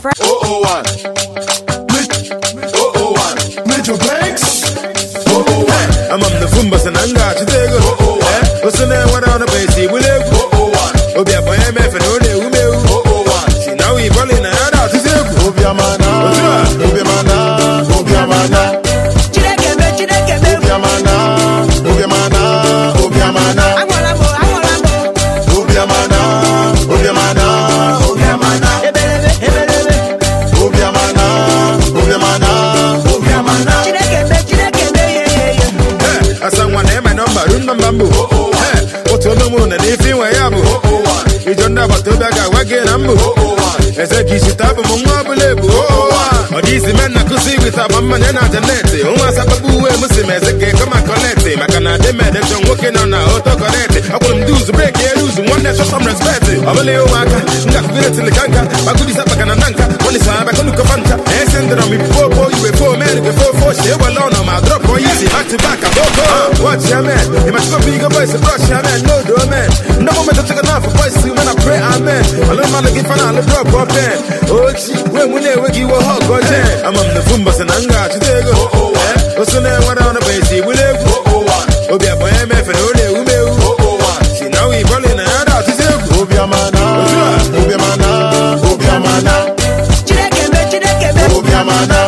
001. Nọmba mbụ otu olu mụ na n'ife inwe ya bụ. 001. ijọ ndị agbata obi a ga-agwa gị na mbụ 001. eze ka isi taa bụ m nwa ọbụla ebu ọ dị isi men na kụzi wita agba mmanya na janeti nwa asakpakpa uwe m si m eze ka ịkọ ma maka na adị m edechọ nwoke nọ na oto kọleti ọkwụrụ m duzu breki ya ruzu nwanne chọ sọm respekt ọ bụla ụmụaka m ga-akụgide tilikanka bagudisa maka na sa abịa aboko watch ya men ịmachikọ bigo boys brush ya men no do men ndị mụ metụ chịkọ n'afọ boys when I pray amen I love my ọlụmmalụ gị fana alụ drọp ọpen ochi wee mụ na-enweghị iwe ha ọgọ jen ama m na fu mbọsị na m ga-achụta ego Eh, o so na-enwere ọnụ bụ esi egbuli egwu 001. obi abụọ ya mefe na ọ na-ewu m ewu 001. si na wi bọlị na ya da-atụzi egwu Obiamana. Obiamana. Obiamana. Chineke me, Chineke me. Obiamana. Agwala m,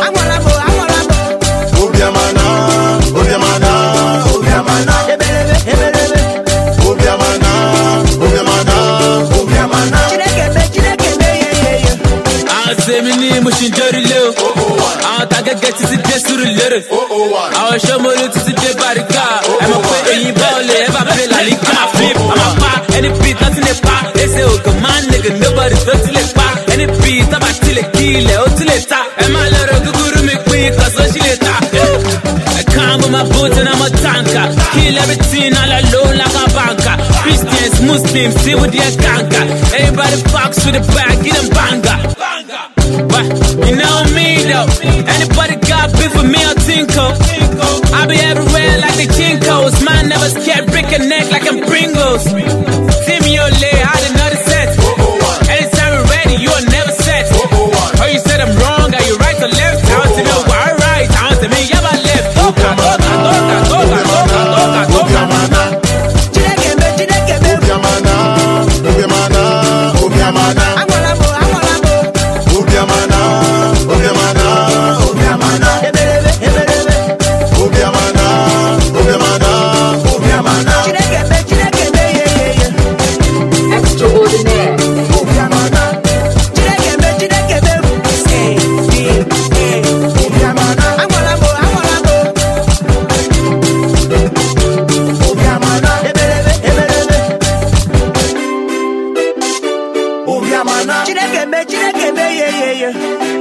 tèmi ní mo ṣì ń jọrí lé o àwọn tagẹ́gẹ́ ti ti dé sùúrù lérè 001. àwọn sọmọlú ti ti dé bàríkà ẹ mọ̀ pé èyí bá olè ẹ bá pè lálíkà flip àmà pa ẹni beat náà ti lè pa ẹsẹ̀ ògùn máa ń nìgẹ̀ nobody tó ti lè pa ẹni beat tábà ti lè kí ilẹ̀ ó ti lè ta ẹ máa lọ́rọ̀ gúgúrú mi pín kọ̀sọ́ sí lè ta. I come with my boots and I'm a tanker. Kill everything all alone like a banker. Christians, Muslims, see with their ganga. Everybody fucks with the bag, get them banger. The Kinkos. Man never scared, break a neck like I'm Pringles. Timmy Ole, I Obiamana. Chineke me, Chineke me, ye, ye, ye.